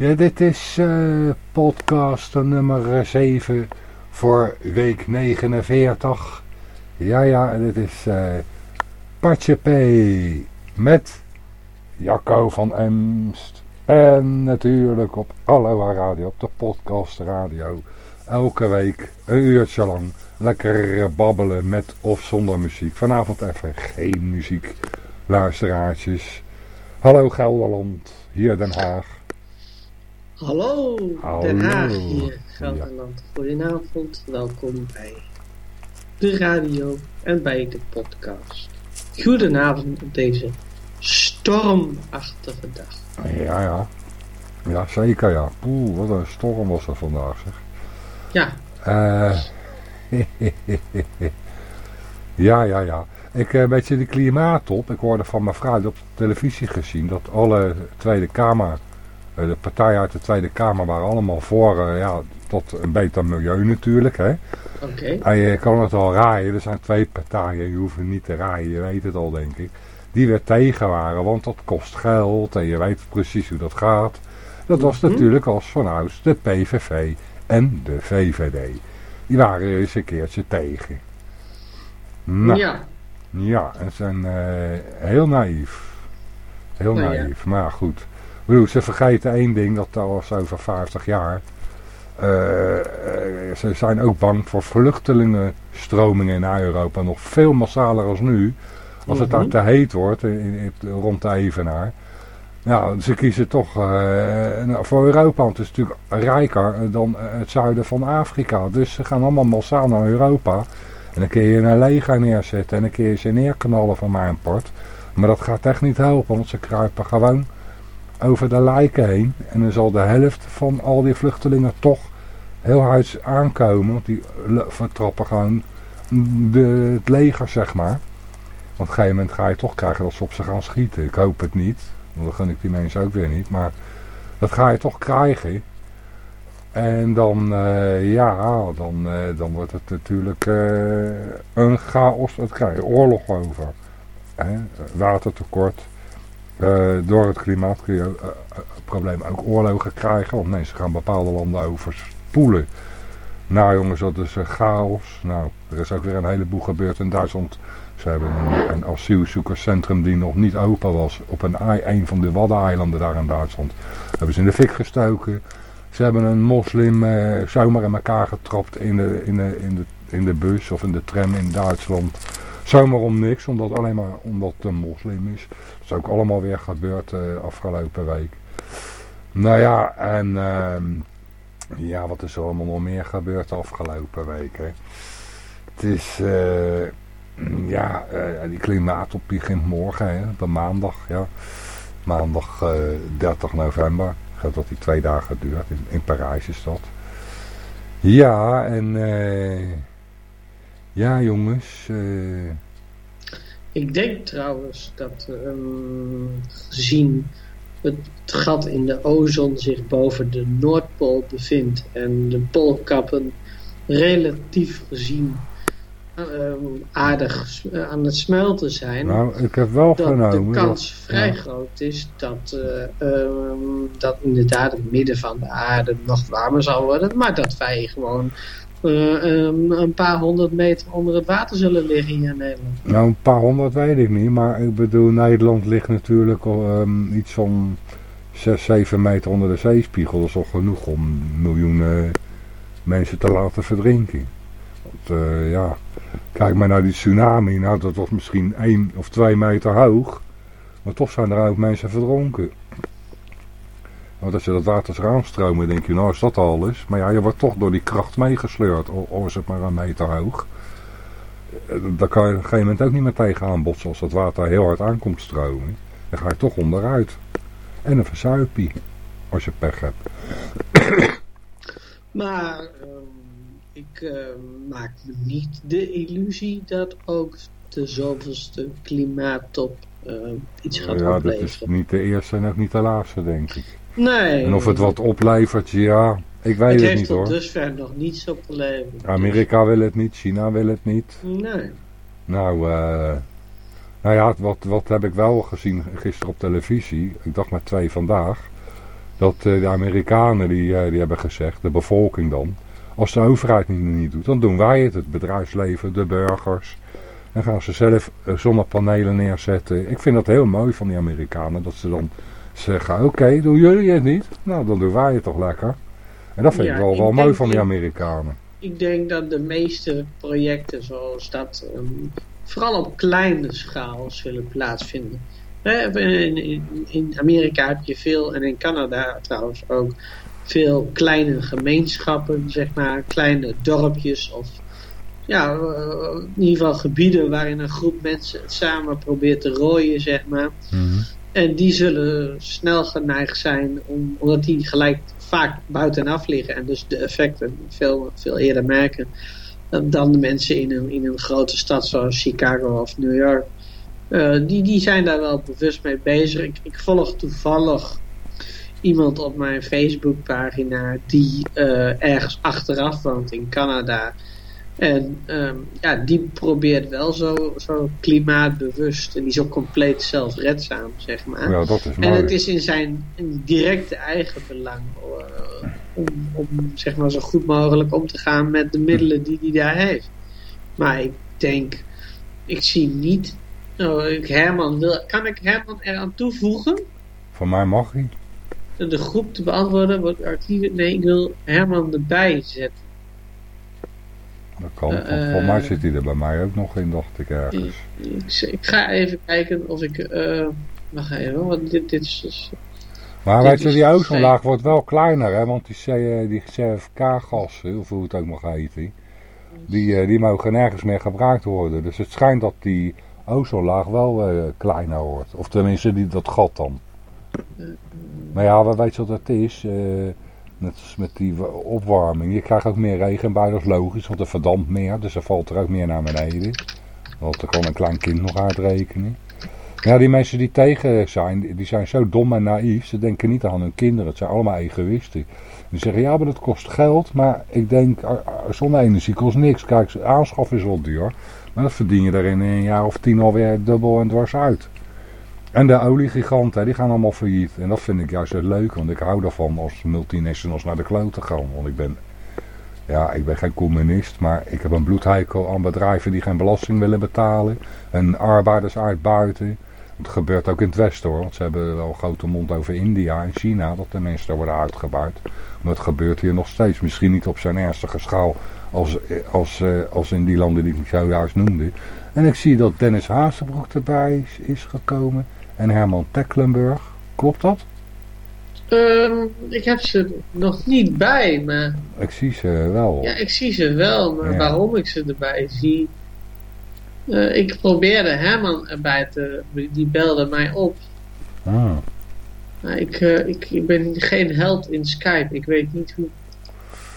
Ja, dit is uh, podcast nummer 7 voor week 49. Ja, ja, dit is uh, Patje P met Jacco van Emst. En natuurlijk op Aloha Radio, op de podcast radio. Elke week een uurtje lang lekker babbelen met of zonder muziek. Vanavond even geen muziek, luisteraartjes. Hallo Gelderland, hier Den Haag. Hallo, Den Haag hier, Gelderland. Goedenavond, welkom bij de radio en bij de podcast. Goedenavond op deze stormachtige dag. Ja, ja. Ja, zeker ja. Poeh, wat een storm was er vandaag zeg. Ja. Eh... ja, ja, ja. Ik een beetje de klimaatop. Ik hoorde van mijn vrouw op televisie gezien dat alle Tweede Kamer eh, de partijen uit de Tweede Kamer waren allemaal voor uh, ja, tot een beter milieu natuurlijk. Hè? Oké. En je kan het al raaien, er zijn twee partijen, je hoeft niet te raaien, je weet het al denk ik. Die weer tegen waren, want dat kost geld en je weet precies hoe dat gaat. Dat was Mhm. natuurlijk als vanouds de PVV en de VVD. Die waren eens een keertje tegen. Nou, ja, Ja, en zijn eh, heel naïef. Heel Nou ja. naïef, maar goed. Bedoel, ze vergeten één ding, dat was over 50 jaar. Eh, eh, ze zijn ook bang voor vluchtelingenstromingen naar Europa. Nog veel massaler als nu. Als het daar Mhm. te heet wordt, in, in- rond de Evenaar. Nou, ze kiezen toch eh, nou, voor Europa. Want het is natuurlijk rijker dan het zuiden van Afrika. Dus ze gaan allemaal massaal naar Europa. En dan kun je een leger neerzetten. En dan kun je ze neerknallen van mijn part. Maar dat gaat echt niet helpen. Want ze kruipen gewoon over de lijken heen. En dan zal de helft van al die vluchtelingen toch heel hard aankomen. Want die vertrappen gewoon de, het leger, zeg maar. Want op een gegeven moment ga je toch krijgen dat ze op ze gaan schieten. Ik hoop het niet. Want dan gun ik die mensen ook weer niet. Maar dat ga je toch krijgen. En dan, eh, ja, dan, eh, dan wordt het natuurlijk eh, een chaos. Het krijg je oorlog over. Hè? Watertekort. Eh, door het klimaat kun je probleem ook oorlogen krijgen. Want mensen gaan bepaalde landen overspoelen. Nou jongens, dat is chaos. Nou, er is ook weer een heleboel gebeurd in Duitsland. Ze hebben een, asielzoekerscentrum die nog niet open was. Op een, een van de Waddeneilanden daar in Duitsland. Hebben ze in de fik gestoken. Ze hebben een moslim eh, zomaar in elkaar getrapt in de, in, de, in, de, in de bus of in de tram in Duitsland. Zomaar om niks, omdat, alleen maar omdat het een moslim is. Dat is ook allemaal weer gebeurd eh, afgelopen week. Nou ja, en ehm, ja, wat is er allemaal nog meer gebeurd de afgelopen week? Hè? Het is, eh, ja, eh, die klimaatop begint morgen, hè, een maandag, ja. Maandag eh 30 november. Geloof dat die twee dagen duurt. In, in Parijs is dat. Ja, en eh, ja jongens, eh, ik denk trouwens dat ehm, gezien het gat in de ozon zich boven de Noordpool bevindt en de poolkappen relatief gezien ehm, aardig eh, aan het smelten zijn. nou ik heb wel dat genomen. de kans dat- vrij ja. groot is dat, eh, ehm, dat inderdaad het midden van de aarde nog warmer zal worden, maar dat wij gewoon een paar honderd meter onder het water zullen liggen hier in Nederland. Nou, een paar honderd weet ik niet, maar ik bedoel, Nederland ligt natuurlijk ehm, iets van 6, 7 meter onder de zeespiegel. Dat is al genoeg om miljoenen mensen te laten verdrinken. Want, eh, ja, kijk maar naar die tsunami, nou dat was misschien 1 of 2 meter hoog, maar toch zijn er ook mensen verdronken. Want als je dat water aanstromen, denk je, nou is dat alles. Maar ja, je wordt toch door die kracht meegesleurd, al al is het maar een meter hoog. Eh, Daar kan je op een gegeven moment ook niet meer tegenaan botsen als dat water heel hard aankomt stromen. Dan ga je toch onderuit. En een verzuipie, als je pech hebt. Maar ehm, ik ehm, maak me niet de illusie dat ook de zoveelste klimaattop ehm, iets gaat ja, dat is opleveren. niet de eerste en ook niet de laatste, denk ik. Nee, En of het wat oplevert, ja, ik weet het het, heeft niet tot hoor. dusver nog niets opgeleverd. Amerika wil het niet, China wil het niet. Nee. Nou, eh, nou ja, wat, wat heb ik wel gezien gisteren op televisie? Ik dacht maar twee vandaag. Dat eh, de Amerikanen die, eh, die hebben gezegd, de bevolking dan, als de overheid niet, niet doet, dan doen wij het. Het bedrijfsleven, de burgers. Dan gaan ze zelf zonnepanelen neerzetten. Ik vind dat heel mooi van die Amerikanen. Dat ze dan zeggen, oké, doen jullie het niet? Nou, dan doen wij het toch lekker. En dat vind Ja, ik wel, ik wel mooi van die Amerikanen. Ik denk dat de meeste projecten zoals dat ehm, vooral op kleine schaal zullen plaatsvinden. In, in, in Amerika heb je veel, en in Canada trouwens ook, veel kleine gemeenschappen, zeg maar, kleine dorpjes of ja, eh, in ieder geval gebieden waarin een groep mensen het samen probeert te rooien, zeg maar. Mhm. En die zullen snel geneigd zijn, om, omdat die gelijk vaak buitenaf liggen en dus de effecten veel, veel eerder merken eh, dan de mensen in een, in een grote stad zoals Chicago of New York. Eh, die, die zijn daar wel bewust mee bezig. Ik, volg toevallig iemand op mijn Facebookpagina die eh, ergens achteraf woont in Canada. En ehm, ja, die probeert wel zo, zo klimaatbewust. En die is ook compleet zelfredzaam, zeg maar. Ja, dat is En mooi. het is in zijn in directe eigen belang om, om zeg maar zo goed mogelijk om te gaan met de middelen die hij daar heeft. Maar ik denk, ik zie niet. Oh, ik Herman wil, kan ik Herman eraan toevoegen? Van mij mag hij. De groep te beantwoorden wordt archieven. Nee, ik wil Herman erbij zetten. Dat kan. Eh, Volgens mij eh. zit hij er bij mij ook nog in, dacht ik ergens. Ik, ik ga even kijken of ik. eh wacht even, want dit, dit is. dus- Maar weet je, die ozonlaag wordt wel kleiner, hè? Want die, die CFK-gassen, of hoe het ook mag heten, die, die mogen nergens meer gebruikt worden. Dus het schijnt dat die ozonlaag wel kleiner wordt. Of tenminste, die, dat gat dan. Maar ja, wat weet je wat het is? Net met die wa- opwarming. Je krijgt ook meer regenbuien, dat is logisch, want er verdampt meer. Dus er valt er ook meer naar beneden. Want er kan een klein kind nog uitrekenen. Ja, die mensen die tegen zijn, die- zijn zo dom en naïef. Ze denken niet aan hun kinderen. Het zijn allemaal egoïsten. Die zeggen, ja, maar dat kost geld. Maar ik denk, zonne-energie kost niks. Kijk, aanschaf is wel duur. Maar dat verdien je er in een jaar of tien alweer dubbel en dwars uit. En de oliegiganten, die gaan allemaal failliet. En dat vind ik juist het leuk. Want ik hou ervan als multinationals naar de kloten gaan. Want ik ben, ja, ik ben geen communist. Maar ik heb een bloedheikel aan bedrijven die geen belasting willen betalen. En arbeiders uitbuiten. Het gebeurt ook in het Westen hoor. Want ze hebben wel grote mond over India en China. Dat de mensen daar worden uitgebuit. Maar het gebeurt hier nog steeds. Misschien niet op zo'n ernstige schaal als, als, eh, als in die landen die ik zojuist noemde. En ik zie dat Dennis Hazenbroek erbij is gekomen. En Herman Tecklenburg. Klopt dat? Ehm, ik heb ze nog niet bij, maar Ik zie ze wel. ja, ik zie ze wel. Maar Ja. waarom ik ze erbij zie. Eh, ik probeerde Herman erbij te. Die belde mij op. Ah. Maar ik, eh, ik, ik ben geen held in Skype. Ik weet niet hoe,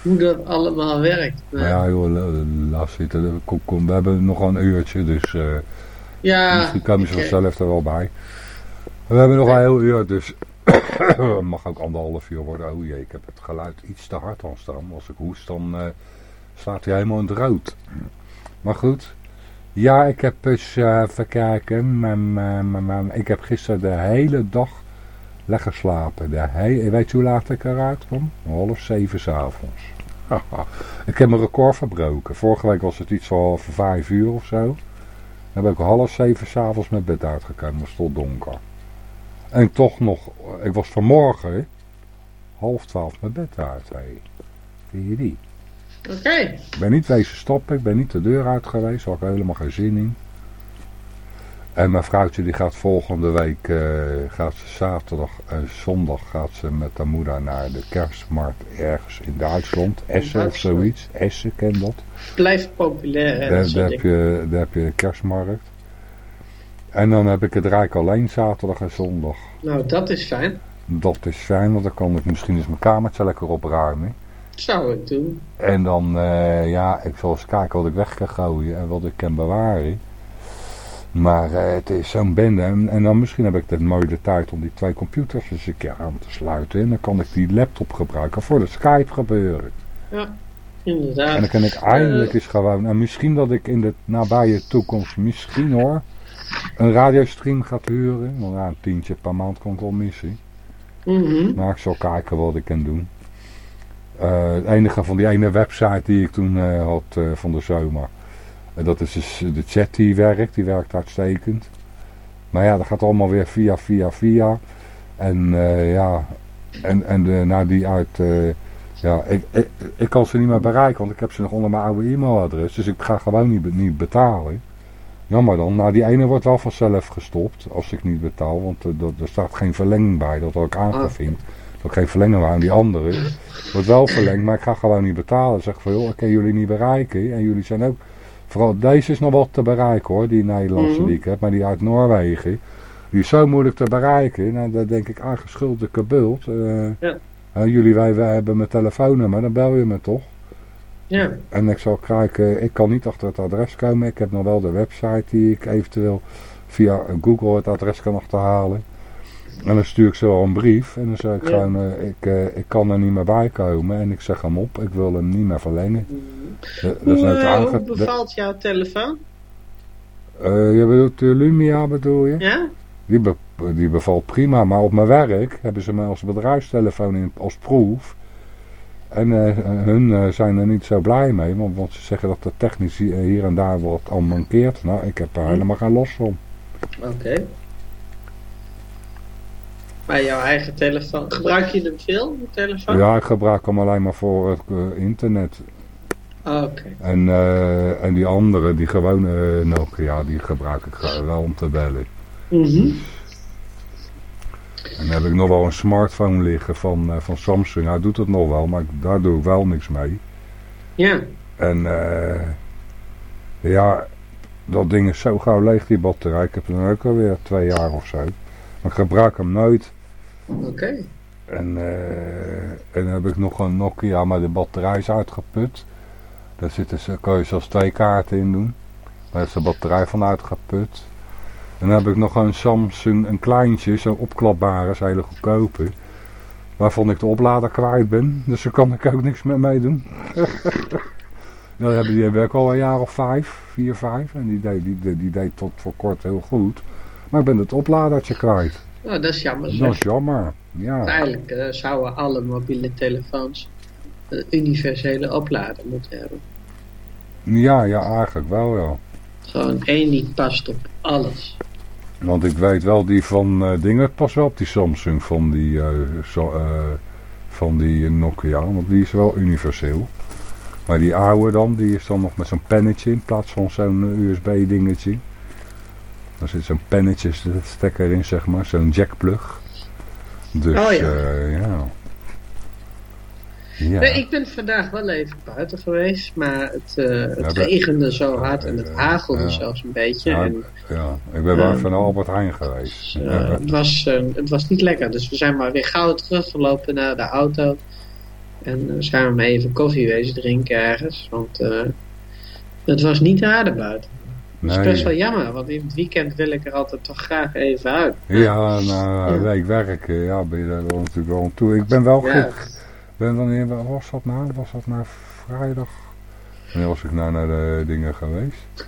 hoe dat allemaal werkt. Maar, ja joh, la- laat zitten. Kom, kom, we hebben nog een uurtje. Dus eh, ja, misschien komen ze vanzelf er wel bij. We hebben nog een heel uur. Dus het mag ook anderhalf uur worden. Oh jee, ik heb het geluid iets te hard aan staan. Als ik hoest dan eh, staat hij helemaal in het rood. Maar goed. Ja, ik heb eens eh, even kijken. Mijn, mijn, mijn- mijn- ik heb gisteren de hele dag lekker slapen. De weet je hoe laat ik eruit kwam? Half zeven s'avonds. ik heb mijn record verbroken. Vorige week was het iets van vijf uur of zo. Dan ben ik half zeven s'avonds met bed uitgekomen. Het stond donker. En toch nog, ik was vanmorgen half twaalf met bed uit. Hey. Zie je die? Oké, Ik ben niet wezen stoppen, ik ben niet de deur uit geweest, daar had ik helemaal geen zin in. En mijn vrouwtje die gaat volgende week, eh, gaat ze zaterdag en zondag gaat ze met haar moeder naar de kerstmarkt ergens in Duitsland. Essen of zoiets. Essen, ken dat. blijft populair. Hè, Daar, daar, heb je, daar heb je de kerstmarkt. En dan heb ik het rijk alleen zaterdag en zondag. Nou, dat is fijn. Dat is fijn, want dan kan ik misschien eens mijn kamertje lekker opruimen. Zou ik doen. En dan, eh, ja, ik zal eens kijken wat ik weg kan gooien en wat ik kan bewaren. Maar eh, het is zo'n bende. En, en dan misschien heb ik de mooie tijd om die twee computers eens een keer aan te sluiten. En dan kan ik die laptop gebruiken voor de Skype gebeuren. Inderdaad. En dan kan ik eindelijk eens gewoon, en misschien dat ik in de nabije toekomst, misschien hoor, een radiostream gaat huren. Want ja, een tientje per maand ik wel missen. Mhm. Maar ik zal kijken wat ik kan doen. Eh, het enige van die ene website die ik toen eh, had eh, van de zomer. dat is dus de chat die werkt. Die werkt uitstekend. Maar ja, dat gaat allemaal weer via, via, via. En ja, en, en de, nou die uit... ja, ik, ik, ik kan ze niet meer bereiken, want ik heb ze nog onder mijn oude e-mailadres. Dus ik ga gewoon niet betalen. Jammer dan. Nou, die ene wordt wel vanzelf gestopt als ik niet betaal. Want er, er- er staat geen verlenging bij. Dat had ik aangevinkt. Dat ik geen verlenging. En die andere wordt wel verlengd, maar ik ga gewoon niet betalen. Zeg van, joh, ik kan jullie niet bereiken. En jullie zijn ook... Vooral deze is nog wel te bereiken hoor, die Nederlandse Mhm. die ik heb. Maar die uit Noorwegen, die is zo moeilijk te bereiken. Nou, dan denk ik, ah, geschulde kabult. Eh, Ja. eh, jullie, wij, wij hebben mijn telefoonnummer, dan bel je me toch? Ja. En ik zal kijken, ik kan niet achter het adres komen. Ik heb nog wel de website die ik eventueel via Google het adres kan achterhalen. En dan stuur ik ze wel een brief. En dan zeg ik Ja. gewoon, eh, ik, eh, ik kan er niet meer bij komen. En ik zeg hem op, ik wil hem niet meer verlengen. Dat is Hoe, aange- hoe de- bevalt jouw telefoon? Je bedoelt de Lumia bedoel je? Ja? Die, be- die bevalt prima, maar op mijn werk hebben ze me als bedrijfstelefoon in, als proef. En eh, hun eh, zijn er niet zo blij mee, want, want ze zeggen dat de technisch hier hier en daar wat al mankeert. Nou, ik heb er helemaal geen los van. Oké. Maar jouw eigen telefoon, gebruik je hem veel, de telefoon? Ja, ik gebruik hem alleen maar voor het eh, internet. Oké. En, eh, en die andere, die gewone eh, Nokia, die gebruik ik wel om te bellen. Mhm. En dan heb ik nog wel een smartphone liggen van, eh, van Samsung. Hij doet het nog wel, maar daar doe ik wel niks mee. Ja. En eh, ja, dat ding is zo gauw leeg, die batterij. Ik heb hem ook alweer twee jaar of zo. Maar ik gebruik hem nooit. Oké. En, eh, en dan heb ik nog een Nokia, maar de batterij is uitgeput. Daar zitten ze, kan je zelfs twee kaarten in doen. Daar is de batterij van uitgeput. En dan heb ik nog een Samsung, een kleintje, zo'n opklapbare, is hele goedkope. Waarvan ik de oplader kwijt ben. Dus daar kan ik ook niks mee doen. Dat hebben die hebben ook al een jaar of vijf, vier, vijf. En die deed, die, die, die deed tot voor kort heel goed. Maar ik ben het opladertje kwijt. Oh, dat is jammer. Dat zeg. is jammer. Ja. Eigenlijk eh, zouden alle mobiele telefoons een universele oplader moeten hebben. Ja, ja, eigenlijk wel, ja. Gewoon één die past op alles. Want ik weet wel, die van eh, dingen past wel op die Samsung van die, eh, zo, eh, van die Nokia. Want die is wel universeel. Maar die oude dan, die is dan nog met zo'n pennetje in plaats van zo'n USB dingetje. Dan zit zo'n pennetje stekker in, zeg maar. Zo'n jackplug. Dus Oh ja. ja. Ja. Nee, ik ben vandaag wel even buiten geweest, maar het, eh, het Ja, regende zo hard en het hagelde ja. zelfs een beetje. Ja, en, ja. Ik ben wel Eh, naar Albert Heijn geweest. eh, Ja. het, was, eh, het was niet lekker, dus we zijn maar weer gauw teruggelopen naar de auto. En eh, zijn we maar even koffie wezen drinken ergens, want eh, het was niet aarde buiten. Dat is Nee. best wel jammer, want in het weekend wil ik er altijd toch graag even uit. Ja, na een Ja. week werken, ja, ben je daar natuurlijk wel aan toe. Ik ben wel Ja. Ben wanneer wa- was dat nou? Was dat nou vrijdag? Wanneer was ik nou naar de dingen geweest?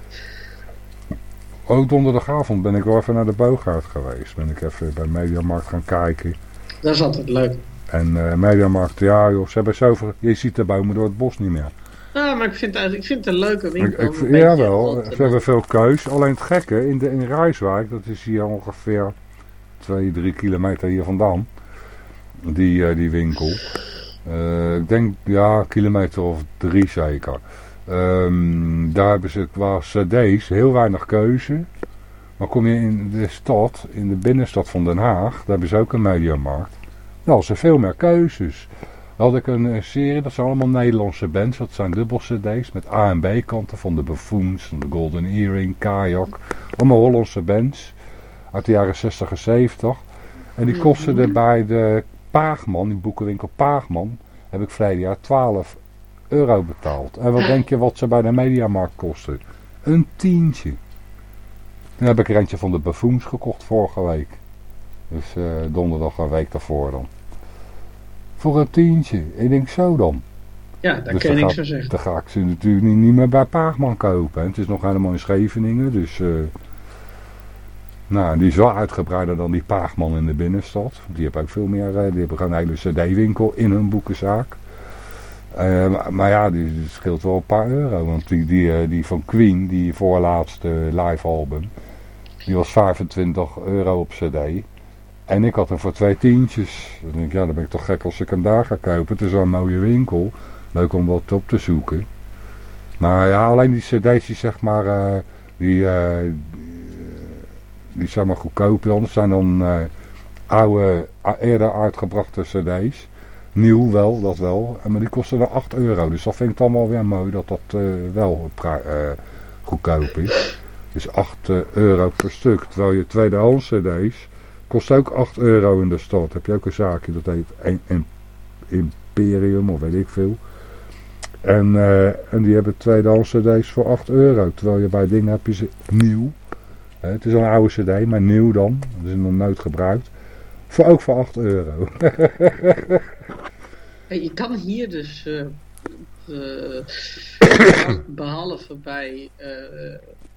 Ook donderdagavond ben ik wel even naar de Boogaard geweest. Ben ik even bij Mediamarkt gaan kijken. Dat is altijd leuk. En eh Mediamarkt, ja joh, ze hebben zoveel... Je ziet de bomen door het bos niet meer. Nou, maar ik vind, het, ik vind het een leuke Ik, winkel. ik, rond te ze hebben veel keus. Alleen het gekke, in, de, in Rijswijk, dat is hier ongeveer 2, 3 kilometer hier vandaan. Die, eh, die winkel. Eh, ik denk, ja, kilometer of drie zeker. Ehm, daar hebben ze qua cd's heel weinig keuze. Maar kom je in de stad, in de binnenstad van Den Haag, daar hebben ze ook een mediamarkt. Nou, ze veel meer keuzes. Dan had ik een serie, dat zijn allemaal Nederlandse bands. Dat zijn dubbel cd's met A en B kanten van de Buffoons, van de Golden Earring, Kajak. Allemaal Hollandse bands uit de jaren 60 en 70. En die kosten er bij de Paagman, die boekenwinkel Paagman, heb ik verleden jaar 12 euro betaald. En wat denk je wat ze bij de Mediamarkt kosten? Een tientje. Dan heb ik er eentje van de Buffoons gekocht vorige week. Dus eh, donderdag een week daarvoor dan. Voor een tientje. Ik denk zo dan. Ja, daar Dus kan gaat- van zeggen. Dan ga ik ze natuurlijk niet, niet meer bij Paagman kopen. hè. Het is nog helemaal in Scheveningen. Dus, eh, Nou, die is wel uitgebreider dan die Paagman in de binnenstad. Die hebben ook veel meer, die hebben een hele cd-winkel in hun boekenzaak. maar, maar, ja, die, scheelt wel een paar euro. Want die, die, die van Queen, die voorlaatste live album, die was 25 euro op cd. En ik had hem voor twee tientjes. Dan denk ik, ja, dan ben ik toch gek als ik hem daar ga kopen. Het is wel een mooie winkel. Leuk om wat op te zoeken. Maar ja, alleen die cd's die zeg maar, die, die zijn maar goedkoop dan. Zijn dan uh, oude, eerder uitgebrachte cd's. Nieuw wel, dat wel. Maar die kosten dan 8 euro. Dus dat vind ik allemaal weer mooi dat dat wel goedkoop is. Dus 8 euro per stuk. Terwijl je tweedehands cd's kost ook 8 euro in de stad. Heb je ook een zaakje dat heet Imperium of weet ik veel. En, en die hebben tweedehands cd's voor 8 euro. Terwijl je bij dingen heb je ze nieuw. Het is al een oude cd, maar nieuw dan. Dat is nog nooit gebruikt. Voor ook voor 8 euro. hey, je kan hier dus... Uh, behalve bij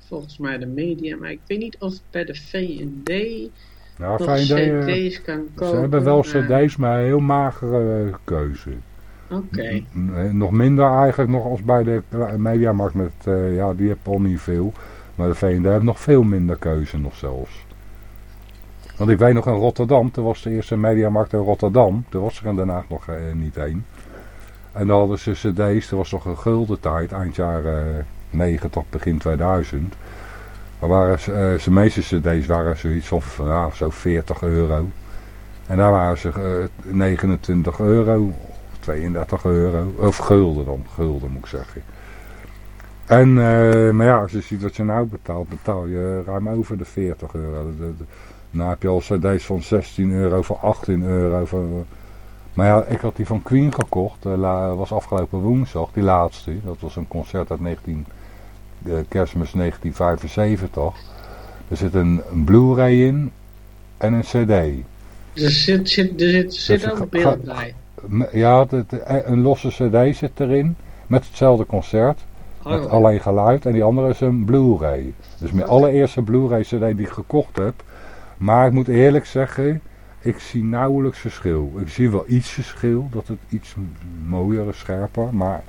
volgens mij de media, maar ik weet niet of bij de V&D nou, cd's kan kopen. Ze hebben wel cd's, maar een heel magere keuze. Oké. Nog minder eigenlijk nog als bij de Mediamarkt met, ja die heeft al niet veel. Maar de V&D heeft nog veel minder keuze nog zelfs. Want ik weet nog in Rotterdam, toen was de eerste Mediamarkt in Rotterdam. Toen was er in Den Haag nog uh, niet één. En dan hadden ze cd's, er was nog een gulden tijd, eind jaren 90, begin 2000. Maar waren ze, uh, meeste cd's waren zoiets van, van zo 40 euro. En daar waren ze 29 euro 32 euro. Of gulden dan, gulden moet ik zeggen. En, uh, maar ja, als je ziet wat je nou betaalt, betaal je ruim over de 40 euro. De, de, nou heb je al cd's van 16 euro voor 18 euro. Voor, maar ja, ik had die van Queen gekocht. Dat uh, was afgelopen woensdag, die laatste. Dat was een concert uit 19, uh, kerstmis 1975. Er zit een, een Blu-ray in en een cd. Er zit, zit, er zit, zit dus ook beeld bij. Ja, een losse cd zit erin. Met hetzelfde concert. Oh, met alleen geluid. En die andere is een Blu-ray. Dus mijn allereerste Blu-ray cd die ik gekocht heb. Maar ik moet eerlijk zeggen. Ik zie nauwelijks verschil. Ik zie wel iets verschil. Dat het iets mooier is, scherper. Maar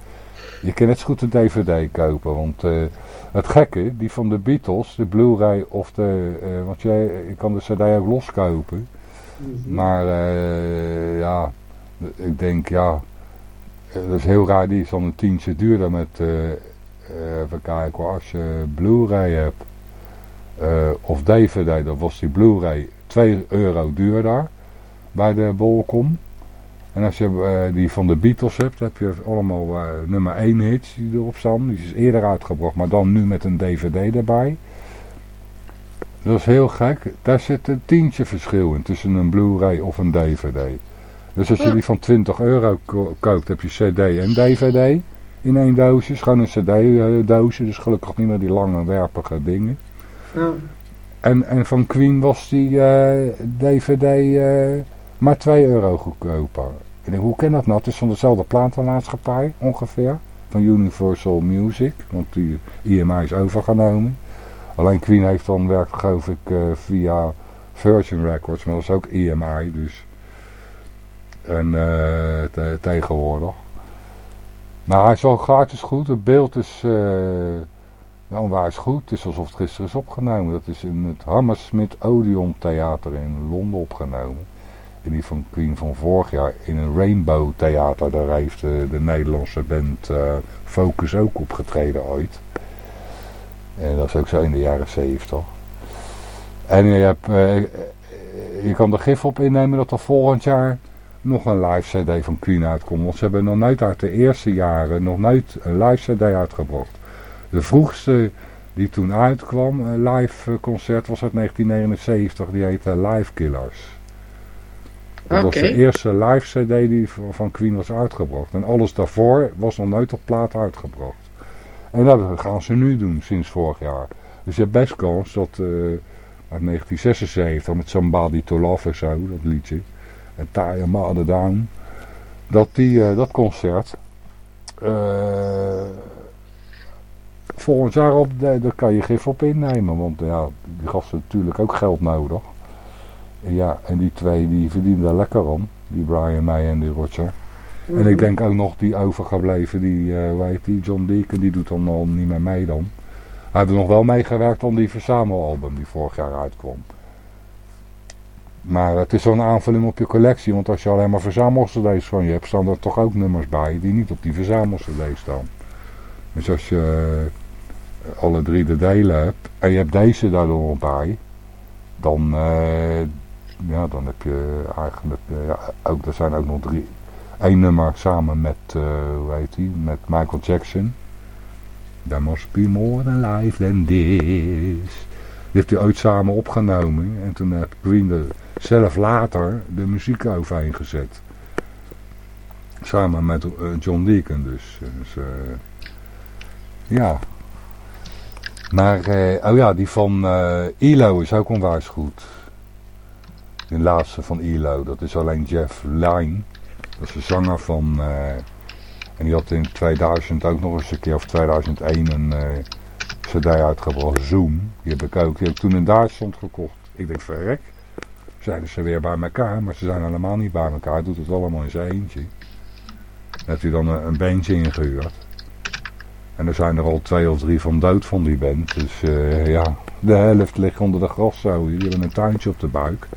je kan net zo goed de DVD kopen. Want uh, het gekke, die van de Beatles, de Blu-ray of de... Uh, want jij, je kan de cd ook los kopen. Mhm. Maar uh, ja, ik denk, ja, dat is heel raar, die is dan een tientje duurder met, even kijken, als je Blu-ray hebt, uh, of DVD, dan was die Blu-ray 2 euro duurder bij de Bolcom. En als je uh, die van de Beatles hebt, heb je allemaal uh, nummer 1 hits die erop staan. Die is eerder uitgebracht, maar dan nu met een DVD erbij. Dat is heel gek. Daar zit een tientje verschil in tussen een Blu-ray of een DVD. Dus als je die van 20 euro koopt, heb je cd en dvd in één doosje. gewoon een cd-doosje, dus gelukkig niet meer die lange werpige dingen. Ja. En, en van Queen was die dvd uh, uh, maar 2 euro goedkoper. En hoe ken dat nou? Het is van dezelfde platenmaatschappij ongeveer. Van Universal Music, want die IMI is overgenomen. Alleen Queen heeft dan werkt geloof ik uh, via Virgin Records, maar dat is ook EMI, dus en uh, tegenwoordig. Maar hij is wel gratis goed. Het beeld is uh, onwijs goed. Het is alsof het gisteren is opgenomen. Dat is in het Hammersmith Odeon Theater in Londen opgenomen. En die van Queen van vorig jaar in een Rainbow Theater. Daar heeft de, de Nederlandse band uh, Focus ook opgetreden ooit. En dat is ook zo in de jaren 70. En je, hebt, je kan er gif op innemen dat er volgend jaar nog een live cd van Queen uitkomt. Want ze hebben nog nooit uit de eerste jaren nog nooit een live cd uitgebracht. De vroegste die toen uitkwam, een live concert, was uit 1979. Die heette Live Killers. Dat was de eerste live cd die van Queen was uitgebracht. En alles daarvoor was nog nooit op plaat uitgebracht. En dat gaan ze nu doen, sinds vorig jaar. Dus je hebt best kans dat uh, uit 1976 met Somebody to Love of zo, dat liedje en Taya Mother Down, dat, die, uh, dat concert uh, volgend jaar op, daar kan je gif op innemen. Want ja, die gasten natuurlijk ook geld nodig. En ja, en die twee die verdienen daar lekker om. Die Brian May en die Roger. En ik denk ook nog die overgebleven, die, uh, die, John Deacon, die doet dan al niet meer mee dan. Hij heeft nog wel meegewerkt aan die verzamelalbum die vorig jaar uitkwam. Maar het is zo'n aanvulling op je collectie, want als je alleen maar verzamelcd's van je hebt, staan er toch ook nummers bij die niet op die verzamelcd's staan. Dus als je uh, alle drie de delen hebt en je hebt deze daardoor bij, dan, uh, ja, dan heb je eigenlijk, uh, ja, ook, er zijn ook nog drie, één nummer samen met, hoe heet die, met Michael Jackson. There must be more than life than this. Die heeft hij ooit samen opgenomen. En toen heeft Green er zelf later de muziek overheen gezet. Samen met uh, John Deacon dus. dus uh, ja. Maar, uh, oh ja, die van ELO is ook onwijs goed. De laatste van ELO, dat is alleen Jeff Lynne. Dat is de zanger van... en die had in 2000 ook nog eens een keer, of 2001, een cd uitgebracht, Zoom. Die heb ik ook, die heb ik toen in Duitsland gekocht. Ik denk, verrek. Zijn ze weer bij elkaar, maar ze zijn helemaal niet bij elkaar. Hij doet het allemaal in zijn eentje. Heeft hij dan een, een bandje ingehuurd. En er zijn er al twee of drie van dood van die band. Dus uh, ja, de helft ligt onder de graszooi. Die hebben een tuintje op de buik.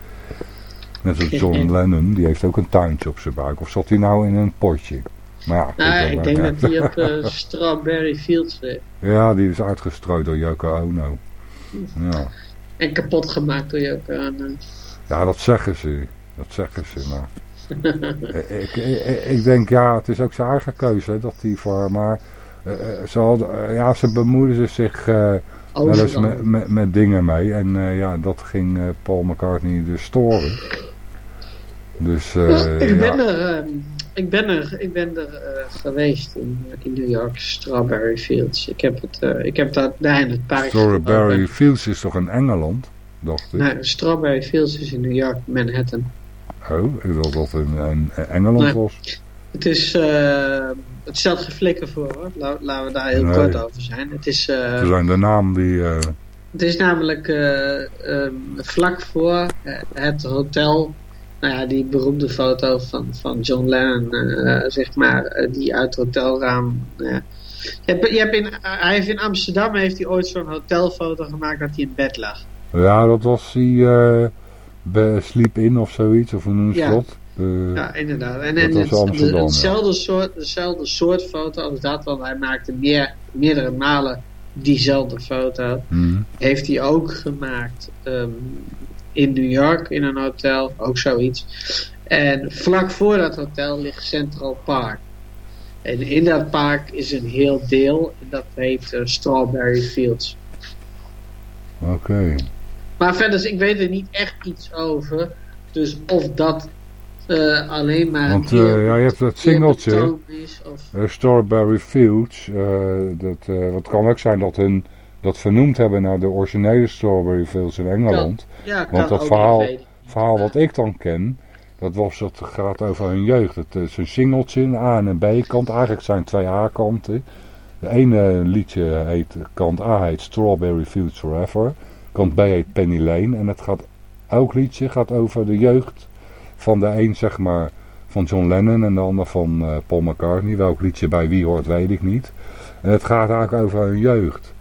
Net als John Lennon, die heeft ook een tuintje op zijn buik. Of zat hij nou in een potje? Maar ja, nou, ik denk dat hij op uh, Strawberry Fields ligt. Ja, die is uitgestrooid door Yoko Ono. Ja. En kapot gemaakt door Yoko Ono. Ja, dat zeggen ze. Dat zeggen ze, maar... ik, ik, ik, denk, ja, het is ook zijn eigen keuze dat hij voor... Maar uh, ze, had, uh, ja, ze bemoeiden zich uh, wel eens met, dingen mee. En ja, dat ging Paul McCartney dus storen. Dus, ik ben er... Ehm, ik ben er, ik ben er geweest in, in New York, Strawberry Fields. Ik heb, het, ik heb daar, daar in het park... Strawberry Fields is toch in Engeland, dacht ik? Nee, Strawberry Fields is in New York, Manhattan. Oh, ik dacht dat het in, in Engeland nee, was. Het is... Uh, het stelt geen flikken voor, hoor. La, laten we daar heel nee. kort over zijn. Het is... Ze zijn de naam die... Het is namelijk um, vlak voor het hotel nou ja, die beroemde foto van, van John Lennon, zeg maar, die uit het hotelraam. Je hebt, je hebt in, hij heeft in Amsterdam heeft hij ooit zo'n hotelfoto gemaakt dat hij in bed lag. Ja, dat was hij Sleep In of zoiets, of een ja. slot. ja, inderdaad. En, en het, de, hetzelfde, ja. soort, dezelfde soort foto als dat, want hij maakte meer, meerdere malen diezelfde foto. Mm. Heeft hij ook gemaakt um, in New York in een hotel, ook zoiets. En vlak voor dat hotel ligt Central Park. En in dat park is een heel deel, en dat heet uh, Strawberry Fields. Oké. Okay. Maar verder, ik weet er niet echt iets over. Dus of dat uh, alleen maar... Want uh, ja, je hebt dat singeltje, of... Strawberry Fields. dat, het kan ook zijn dat hun dat vernoemd hebben naar de originele Strawberry Fields in Engeland. Ja, Want dat verhaal, verhaal wat ik dan ken, dat, was, dat gaat over hun jeugd. Het is een singeltje, een A en een B kant. Eigenlijk zijn twee A-kanten. De ene liedje heet, kant A heet Strawberry Fields Forever. Kant B heet Penny Lane. En het gaat, elk liedje gaat over de jeugd van de een zeg maar van John Lennon en de ander van uh, Paul McCartney. Welk liedje bij wie hoort weet ik niet. En het gaat eigenlijk over hun jeugd.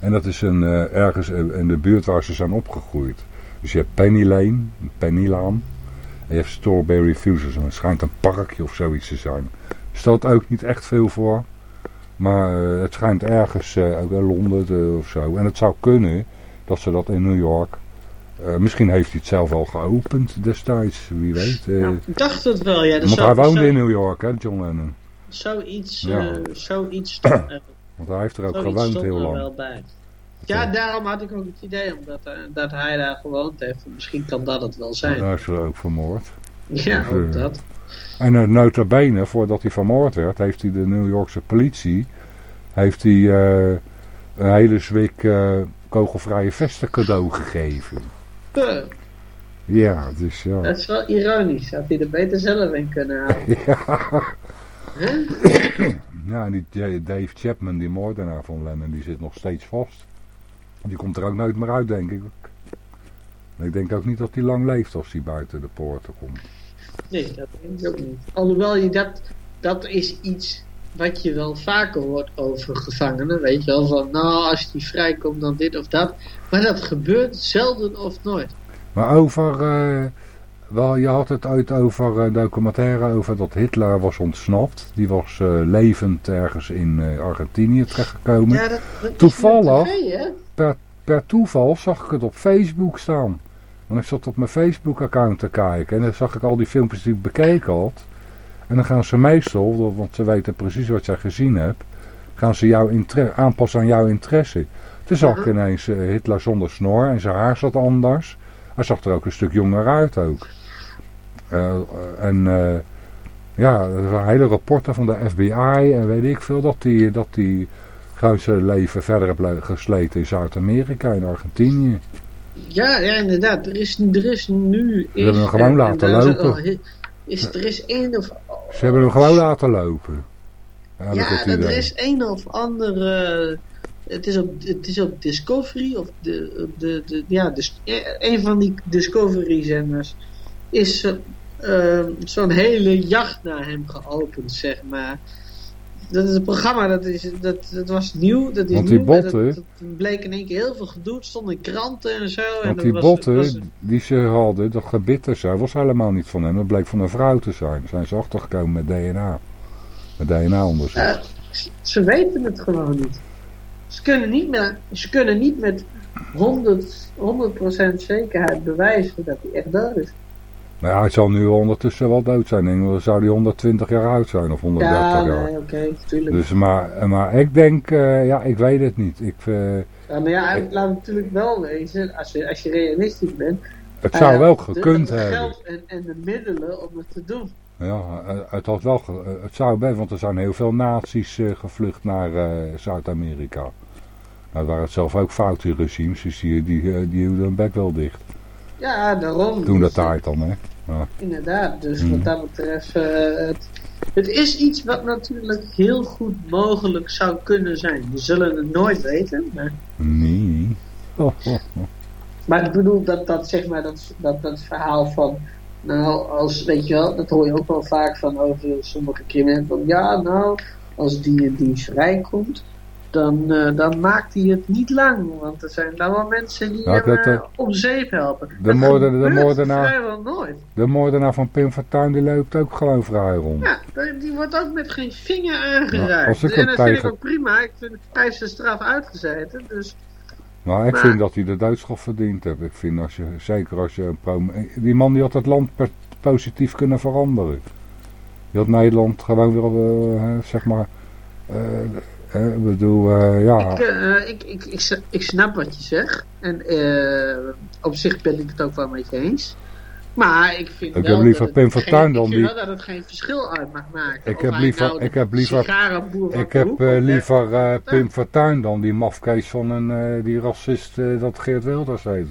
En dat is een, uh, ergens in de buurt waar ze zijn opgegroeid. Dus je hebt Penny Lane, Pennylaan. En je hebt Strawberry Fields. Het schijnt een parkje of zoiets te zijn. Stelt ook niet echt veel voor. Maar uh, het schijnt ergens, ook in Londen of zo. En het zou kunnen dat ze dat in New York... misschien heeft hij het zelf al geopend destijds, wie weet. Ja, ik dacht het wel, ja. Want hij woonde zo... in New York, hè, John Lennon. Zoiets, ja. zoiets Want hij heeft er ook gewoond heel lang. Wel bij. Ja, daarom had ik ook het idee, omdat dat hij daar gewoond heeft. Misschien kan dat het wel zijn. Hij is er ook vermoord. Ja, dus, ook dat. En uh, nota bene, voordat hij vermoord werd, heeft hij de New Yorkse politie... heeft hij uh, een hele zwik kogelvrije vesten cadeau gegeven. Ja, dus ja. Dat is wel ironisch. Had hij er beter zelf in kunnen halen. ja. Huh? Ja, en die Dave Chapman, die moordenaar van Lennon, die zit nog steeds vast. Die komt er ook nooit meer uit, denk ik. Ik denk ook niet dat hij lang leeft als hij buiten de poorten komt. Nee, dat denk ik ook niet. Alhoewel je dat, dat is iets wat je wel vaker hoort over gevangenen. Weet je wel, van nou als die vrijkomt dan dit of dat. Maar dat gebeurt zelden of nooit. Maar over, uh, wel, je had het uit over uh, documentaire over dat Hitler was ontsnapt. Die was uh, levend ergens in Argentinië terechtgekomen. Ja, dat, dat Toevallig, per, per toeval zag ik het op Facebook staan. Want ik zat op mijn Facebook account te kijken en dan zag ik al die filmpjes die ik bekeken had. En dan gaan ze meestal, want ze weten precies wat jij gezien hebt, gaan ze jou aanpassen aan jouw interesse. Toen zag ik ineens uh, Hitler zonder snor en zijn haar zat anders. Hij zag er ook een stuk jonger uit ook. Uh, en uh, ja, er waren hele rapporten van de FBI en weet ik veel dat die, dat die gewoon zijn leven verder heeft gesleten in Zuid-Amerika, in Argentinië. Ja, ja, inderdaad. Er is, er is nu... Ze hebben hem gewoon laten lopen. Is, er is één of... Ze hebben hem gewoon laten lopen. Ja, er is één of andere... Het is op, het is op Discovery, of de, de, de, ja, dus een van die Discovery-zenders is uh, zo'n hele jacht naar hem geopend, zeg maar dat is een programma, dat, is, dat, dat was nieuw. Dat is Want die nieuw, botten... Dat, bleek in één keer heel veel gedoe. Het stond in kranten en zo. Want en die was, botten was, die ze hadden, dat gebitten zijn, was helemaal niet van hem. Dat bleek van een vrouw te zijn. Zijn ze achtergekomen met DNA. Met DNA-onderzoek. Uh, ze weten het gewoon niet. Ze kunnen niet met, ze kunnen niet met 100, 100% zekerheid bewijzen dat hij echt dood is. Nou ja, hij zal nu ondertussen wel dood zijn. Dan zou hij 120 jaar oud zijn of 130 ja, jaar. nee, oké, tuurlijk. Dus, maar, maar ik denk, uh, ja, ik weet het niet. Ik, uh, ja, maar ja, ik laat natuurlijk wel wezen, als je, als je realistisch bent. Het zou uh, wel gekund de, hebben. geld en, en de middelen om het te doen. Ja, het, had wel, het zou best, want er zijn heel veel nazi's gevlucht naar Zuid-Amerika. Nou, waren het zelf ook foute regimes, dus die, die, die hielden hun bek wel dicht. Ja, daarom. Toen dat tijd dan, hè. Ja. Inderdaad, dus mm. wat dat betreft, uh, het, het is iets wat natuurlijk heel goed mogelijk zou kunnen zijn. We zullen het nooit weten, maar... Nee. Oh, oh, oh. Maar ik bedoel, dat, dat, zeg maar, dat, dat, dat verhaal van... Nou, als, weet je wel, dat hoor je ook wel vaak van over sommige criminelen. Van ja, nou, als die en die vrijkomt dan, uh, dan maakt hij het niet lang. Want er zijn dan wel mensen die Nou, hem dat, uh, eh, om zeep helpen. de Dat moordenaar- de moordenaar- nooit. De moordenaar van Pim Fortuyn, die loopt ook gewoon vrij rond. Ja, die- wordt ook met geen vinger aangeraakt. Ja, als ik en dat vind ik ook prima. Ik vind hij zijn straf uitgezeten. Dus Maar ik Maar- vind dat hij de doodstraf verdiend heeft. Ik vind als je, zeker als je een prom- Die man die had het land positief kunnen veranderen. Die had Nederland gewoon weer, eh, zeg maar... eh, ik bedoel, eh, ja... ik, eh, ik, ik, ik, ik snap wat je zegt. En eh, op zich ben ik het ook wel met je eens. Maar ik vind Ik wel heb liever Pim Fortuyn geen- dan Ik vind die- wel dat het geen verschil uit mag maken. Ik heb liever- nou ik heb liever- Ik heb liever eh, Pim Fortuyn dan die mafkees van een, die racist dat Geert Wilders heet.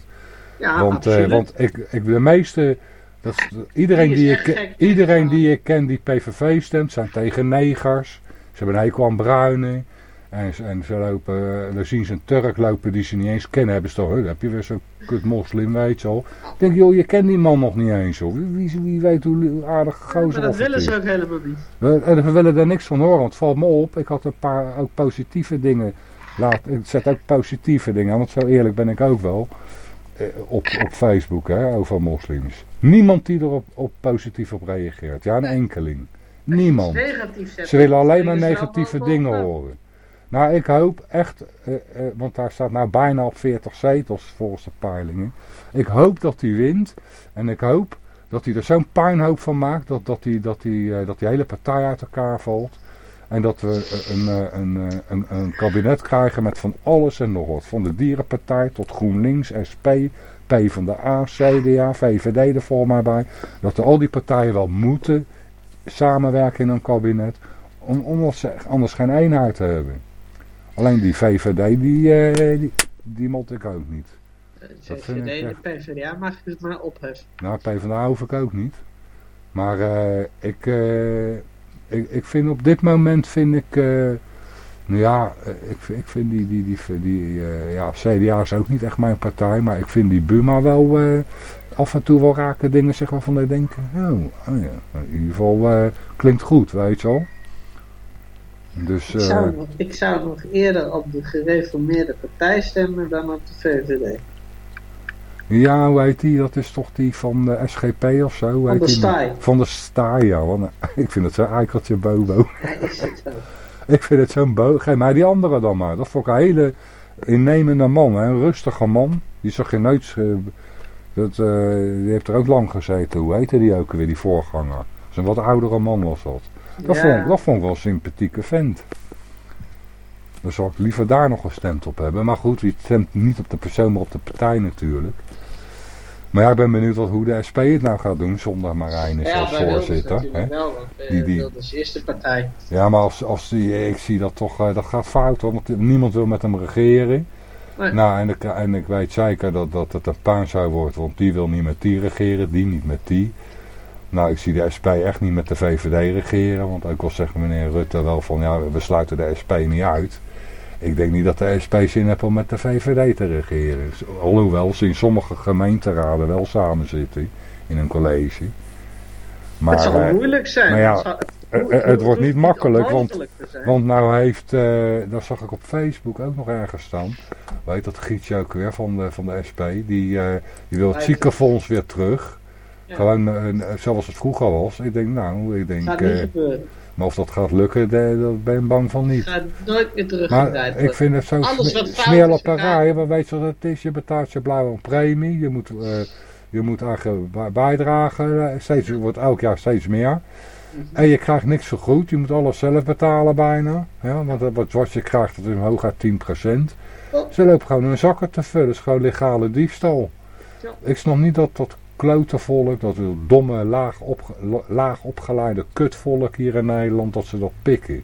Ja, want want ik, ik, de meeste, dat, iedereen, Die ik, iedereen die ik ken die PVV stemt, zijn tegen negers. Ze hebben een hekel aan bruinen. En, ze- en ze lopen, eh, dan zien ze een Turk lopen die ze niet eens kennen. Hebben ze toch, "Huh, dan heb je weer zo'n kut moslim, weet je al. Ik denk, joh, je kent die man nog niet eens, hoor. Wie, wie, wie weet hoe aardig gozer dat of het willen ze ook helemaal niet. We, en we willen er niks van horen, want het valt me op. Ik had een paar ook positieve dingen. Laat, ik zet ook positieve dingen aan, want zo eerlijk ben ik ook wel. eh, Op, op Facebook, hè, over moslims. Niemand die er op, op positief op reageert. Ja, een enkeling. Niemand. Ze willen alleen maar negatieve dingen horen. Nou, ik hoop echt, eh, eh, want daar staat nou bijna op 40 zetels volgens de peilingen. Ik hoop dat hij wint. En ik hoop dat hij er zo'n puinhoop van maakt dat, dat, die, dat, die, eh, dat die hele partij uit elkaar valt. En dat we een, een, een, een kabinet krijgen met van alles en nog wat. Van de dierenpartij tot GroenLinks, SP, PvdA, CDA, VVD er voor mij bij. Dat er al die partijen wel moeten samenwerken in een kabinet. Om, omdat ze anders geen eenheid te hebben. Alleen die VVD, die, eh, die, die moet ik ook niet. De Dat vind VVD en de PvdA mag je het maar opheffen. Nou, PvdA hoef ik ook niet. Maar eh, ik, eh, ik, ik vind op dit moment vind ik... eh, nou ja, eh, ik, ik vind die, die, die, die eh, ja, CDA is ook niet echt mijn partij, maar ik vind die Buma wel eh, af en toe wel raken dingen zeg waarvan ik denk, oh, oh ja, in ieder geval eh, klinkt goed, weet je wel. Dus, Ik eh, zou, nog, ik zou nog eerder op de gereformeerde partij stemmen dan op de VVD. ja, hoe heet die? Dat is toch die van de SGP of zo? Hoe Van de? Staaij. Van de Staaij, ja. Want, eh, ik vind het zo'n eikeltje bobo. Is het. Ik vind het zo'n bo... Geef mij die andere dan maar. Dat vond ik een hele innemende man. Hè? Een rustige man. Die zag je nooit... dat, eh, die heeft er ook lang gezeten. Hoe heette die ook weer, die voorganger? Dat is een wat oudere man was dat. Dat, Ja. vond, ik- dat vond ik wel een sympathieke vent. Dan zou ik liever daar nog gestemd op hebben. Maar goed, je stemt niet op de persoon, maar op de partij natuurlijk. Maar ja, ik ben benieuwd wat, hoe de SP het nou gaat doen zonder Ja, als voorzitter. Wel, want eh, Die- die- Wilders is de partij. Ja, maar als, als die, ik zie dat toch, eh, dat gaat fout. Want niemand wil met hem regeren. Nee. Nou, en ik, en ik weet zeker dat, dat het een zou worden. Want die wil niet met die regeren, die niet met die. Nou, ik zie de SP echt niet met de VVD regeren. Want ook al zegt meneer Rutte wel van, ja, we sluiten de SP niet uit. Ik denk niet dat de SP zin heeft om met de VVD te regeren. Alhoewel ze in sommige gemeenteraden wel samen zitten in een college. Maar, het zal eh, moeilijk zijn. maar ja, het, eh, hoeft- het wordt niet makkelijk, want-. Want nou heeft, eh dat zag ik op Facebook ook nog ergens staan. Weet dat Gietje ook weer van de, van de SP. Die, eh, die wil het ziekenfonds weer terug. Ja. Gewoon eh, zoals het vroeger was. Ik denk nou, ik denk, eh, maar of dat gaat lukken, daar ben ik bang van niet. gaat nooit meer terug Maar ik vind het zo smeerlapperij. Weet je wat het is? Je betaalt je blauwe premie. Je moet, eh, je moet bijdragen. eh, Steeds, het wordt elk jaar steeds meer. En je krijgt niks vergoed. Je moet alles zelf betalen bijna. Ja, want wat, wat je krijgt, dat is hooguit 10%. Oh. Ze lopen gewoon hun zakken te vullen. Dat is gewoon legale diefstal. Ja. Ik snap niet dat dat klote volk, dat domme, laag, opge, laag opgeleide kutvolk hier in Nederland, dat ze dat pikken.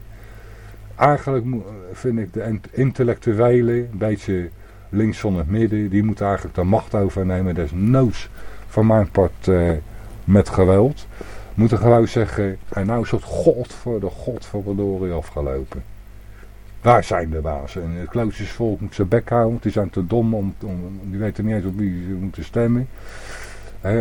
Eigenlijk vind ik de int- intellectuelen, een beetje links van het midden, die moeten eigenlijk de macht overnemen. Dat is noods van mijn part eh, met geweld. Moeten gewoon zeggen, en nou is het god voor de god voor verdorie afgelopen. Wij zijn de baas. En het kloostervolk moet zijn bek houden, want die zijn te dom, om, om, die weten niet eens op wie ze moeten stemmen. Eh,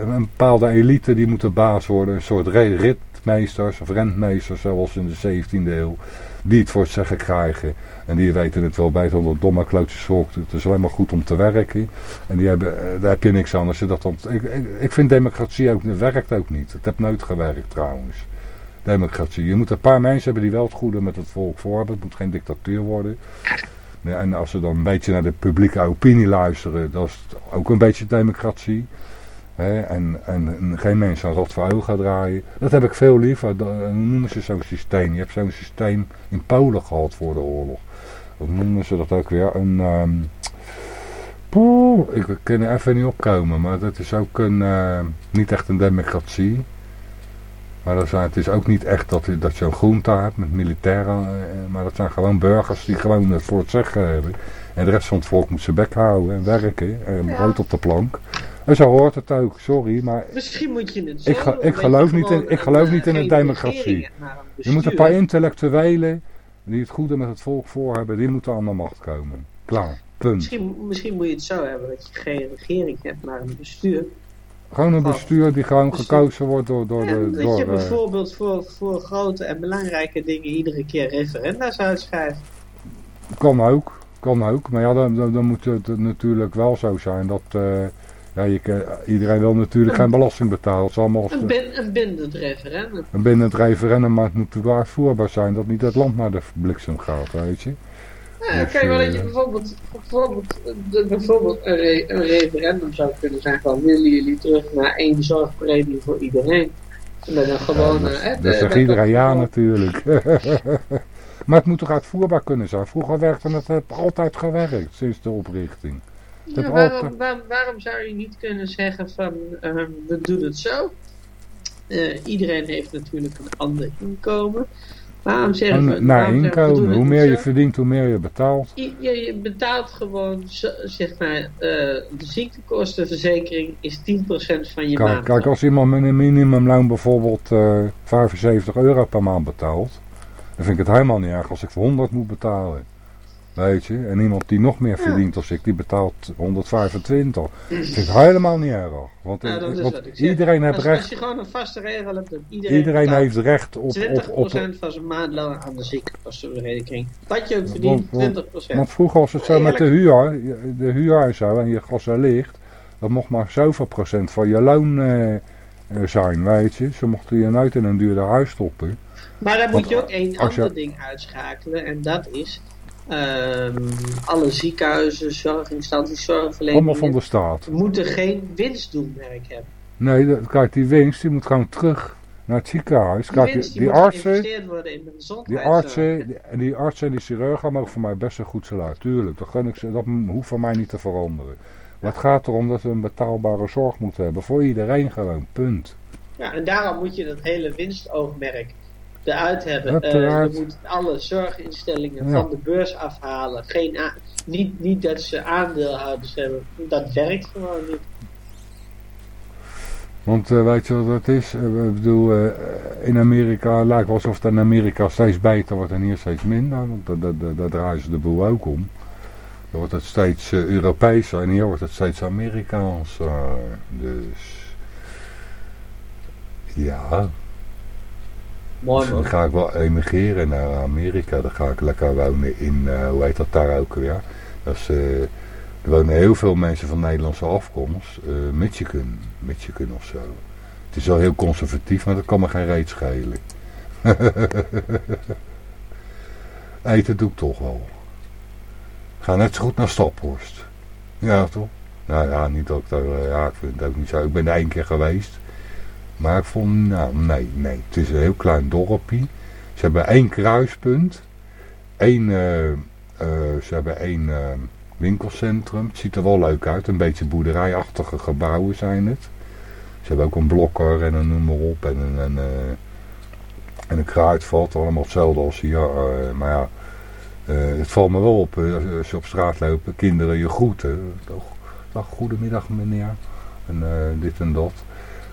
een bepaalde elite die moet de baas worden, een soort ritmeesters of rentmeesters zoals in de 17e eeuw, die het voor het zeggen krijgen. En die weten het wel beter dan domme kloostervolk. Het is alleen maar goed om te werken. En die hebben, eh, daar heb je niks aan als dat. Ik, ik, vind democratie ook, werkt ook niet. Het heeft nooit gewerkt trouwens. Democratie. Je moet een paar mensen hebben die wel het goede met het volk voor hebben. Het moet geen dictatuur worden. En als ze dan een beetje naar de publieke opinie luisteren, dat is ook een beetje democratie. En, en, en geen mensen aan rot voor ogen gaan draaien. Dat heb ik veel liever. Dan noemen ze zo'n systeem? Je hebt zo'n systeem in Polen gehad voor de oorlog. Hoe noemen ze dat ook weer? Een... ehm, poeh, ik kan er even niet opkomen, maar dat is ook een, eh, niet echt een democratie. Maar dat zijn, het is ook niet echt dat, dat je een groente hebt met militairen, eh, maar dat zijn gewoon burgers die gewoon het voor het zeggen hebben. En de rest van het volk moet zijn bek houden en werken en Ja. brood op de plank. En zo hoort het ook, sorry, maar Misschien moet je het zo Ik ik geloof niet in- ik geloof een, niet in eh, een democratie. je moet een paar intellectuelen die het goede met het volk voor hebben, die moeten aan de macht komen. Klaar, punt. Misschien, misschien moet je het zo hebben dat je geen regering hebt, maar een bestuur. Gewoon een bestuur die gewoon Bestuur. gekozen wordt door, door En de... dat Door, je eh, bijvoorbeeld voor, voor grote en belangrijke dingen iedere keer referenda's uitschrijft. Kan ook, kan ook. Maar ja, dan, dan, dan moet het natuurlijk wel zo zijn dat... eh, ja, je, kan- iedereen wil natuurlijk geen belasting betalen. Het is allemaal Een, bin, een bindend referendum. een binnen het referendum, maar het moet uitvoerbaar zijn dat niet het land naar de bliksem gaat, weet je. Ja, Dus, kijk wel dat eh, je bijvoorbeeld, bijvoorbeeld, de- bijvoorbeeld een, re- een referendum zou kunnen zijn van willen jullie terug naar één zorgpremie voor iedereen. En dan een gewone... dat, hè, dat zegt dat- iedereen ja dat- natuurlijk. maar het moet toch uitvoerbaar kunnen zijn. Vroeger werkte het, het altijd gewerkt sinds de oprichting. Ja, waarom, waar- waarom zou je niet kunnen zeggen van ehm, we doen het zo? Eh, iedereen heeft natuurlijk een ander inkomen. Waarom zeggen we... Naar waarom inkomen. Hoe meer je zo? verdient, hoe meer je betaalt. Je, je, je betaalt gewoon, zeg maar, eh, de ziektekostenverzekering is 10% van je maand. kijk, als iemand met een minimumloon bijvoorbeeld eh 75 euro per maand betaalt, dan vind ik het helemaal niet erg als ik 100 moet betalen. Weet je? En iemand die nog meer Ja. verdient als ik, die betaalt 125. Dat vind ik helemaal niet erg. Want, dat want iedereen heeft als, recht, als je gewoon een vaste regel hebt dat iedereen, iedereen heeft recht op, 20% op, op, van zijn maandloon aan de ziektekostenverzekering. Wat je ook verdient, Want- 20%. Want vroeger was het zo met de huur, de huur en zo, en je gas en licht, dat mocht maar zoveel procent van je loon eh, eh, zijn, weet je. Ze mochten je nooit in een duurder huis stoppen. Maar dan Want moet je ook één je- ander ding uitschakelen en dat is alle ziekenhuizen, zorginstanties, Allemaal van de staat. moeten geen winstdoelmerk hebben. Nee, dat- kijk, die winst die moet gewoon terug naar het ziekenhuis. Die Kijk, die, die die moet artsen, geïnvesteerd worden in de die artsen, en die artsen en die chirurgen mogen voor mij best een goed salaris. Tuurlijk, dat, gun ik ze, dat hoeft voor mij niet te veranderen. Maar het gaat erom dat we een betaalbare zorg moeten hebben. Voor iedereen gewoon, punt. Ja, en daarom moet je dat hele winstoogmerk eruit hebben. Eh je moet alle zorginstellingen van de beurs afhalen. Geen niet, niet dat ze aandeelhouders hebben. Dat werkt gewoon niet. Want eh, weet je wat het is? Eh, ik bedoel, in Amerika lijkt wel alsof het in Amerika steeds beter wordt en hier steeds minder. Want daar- draaien ze de boel ook om. Dan wordt het steeds Europese en hier wordt het steeds Amerikaans. dus ja, Mooi dus dan ga ik wel emigreren naar Amerika. Dan ga ik lekker wonen in, eh, hoe heet dat daar ook weer? Dat is, eh, er wonen heel veel mensen van Nederlandse afkomst. eh, Michigan, Michigan of zo. Het is wel heel conservatief, maar dat kan me geen reet schelen. Eten doe ik toch wel. Ga net zo goed naar Staphorst. Ja, toch? Nou ja, niet dat ik daar, ja, ik vind het ook niet zo. Ik ben er één keer geweest. Maar ik vond, nou, nee, nee. Het is een heel klein dorpje. Ze hebben één kruispunt. Eén, eh, eh, ze hebben één eh, winkelcentrum. Het ziet er wel leuk uit. Een beetje boerderijachtige gebouwen zijn het. Ze hebben ook een blokker en een noem op. En een, eh, en een kruidvat. Allemaal hetzelfde als hier. maar ja, het valt me wel op. als je op straat loopt, kinderen je groeten. Dag, dag goedemiddag meneer. En dit en dat.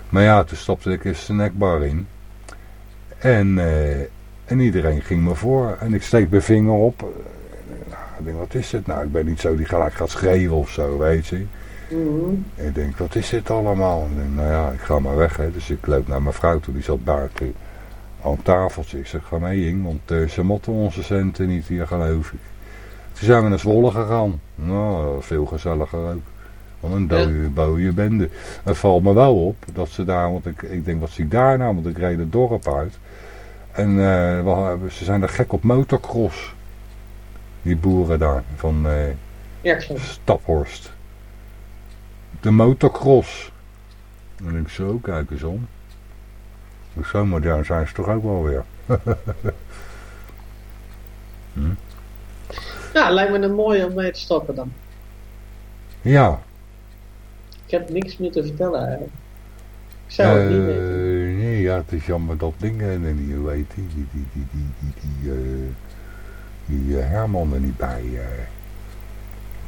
Maar ja, toen stapte ik een snackbar in. En, eh, en iedereen ging me voor. En ik steek mijn vinger op. Eh, nou, ik denk, wat is dit nou? Ik ben niet zo die gelijk gaat schreeuwen of zo, weet je. Mhm. Ik denk, wat is dit allemaal? Ik denk, nou ja, ik ga maar weg. Hè. Dus ik loop naar mijn vrouw toe, die zat buiten aan het tafeltje. Ik zeg, ga mee in, want eh, ze motten onze centen niet hier, geloof ik. Toen zijn we naar Zwolle gegaan. Nou, veel gezelliger ook. Wat een dode, dode bende. Het valt me wel op dat ze daar, want ik, ik denk, wat zie ik daar nou? Want ik reed het dorp uit. En eh, ze zijn er gek op motocross. Die boeren daar, van eh, Ja. Staphorst. De motocross. Denk ik zo, kijk eens om. Dus Zo modern zijn ze toch ook wel weer. Ja, lijkt me een mooie om mee te stoppen dan. Ja, heb niks meer te vertellen eigenlijk. Ik zou het niet eh, weten. nee, ja, het is jammer dat dingen en die, hoe heet die, die, die, die, die, die, die, eh, die eh, Herman er niet bij.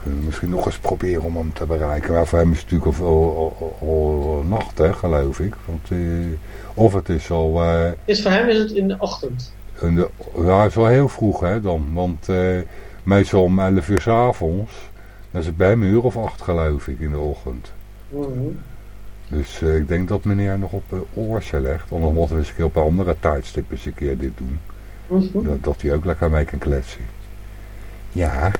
we misschien nog eens proberen om hem te bereiken. Maar voor hem is het natuurlijk al, al, al- al nacht, hè, geloof ik. Want, of het is al... Dus voor hem is het in de ochtend. De, ja, het is wel heel vroeg hè dan. Want meestal om 11 uur s avonds. Dan is het bij hem een uur of acht geloof ik in de ochtend. Mhm. Dus eh, ik denk dat meneer nog op uh, legt. Want dan moeten we eens een keer op een andere tijdstip eens een keer dit doen. Dat, dat hij ook lekker mee kan kletsen. Ja,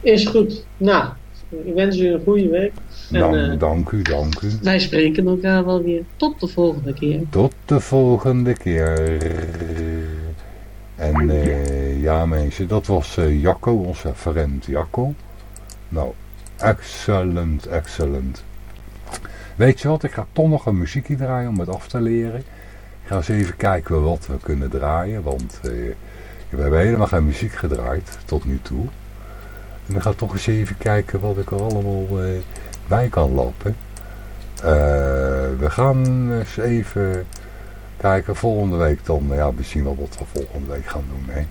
Is goed. Nou, ik wens u een goede week. En, dan, eh, dank u, dank u. Wij spreken elkaar wel weer. Tot de volgende keer. Tot de volgende keer. En eh, ja mensen, dat was eh, Jacco, onze vriend Jacco. Nou, excellent, excellent. Weet je wat, ik ga toch nog een muziekje draaien om het af te leren. Ik ga eens even kijken wat we kunnen draaien, want eh, we hebben helemaal geen muziek gedraaid tot nu toe. En dan ga toch eens even kijken wat ik er allemaal eh, bij kan lappen. Eh, we gaan eens even kijken, volgende week dan. Ja, we zien wel wat we volgende week gaan doen. Hè.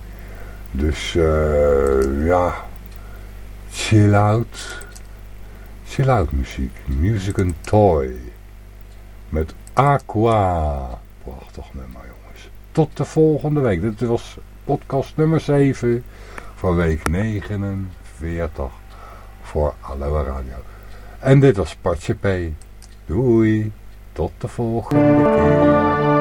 Dus uh, ja, chill out. Chill out muziek. Music and Toy. Met Aqua. Prachtig nummer jongens. Tot de volgende week. Dit was podcast nummer 7 van week 49 voor Aloha Radio. En dit was Patje P. Doei. Tot de volgende keer.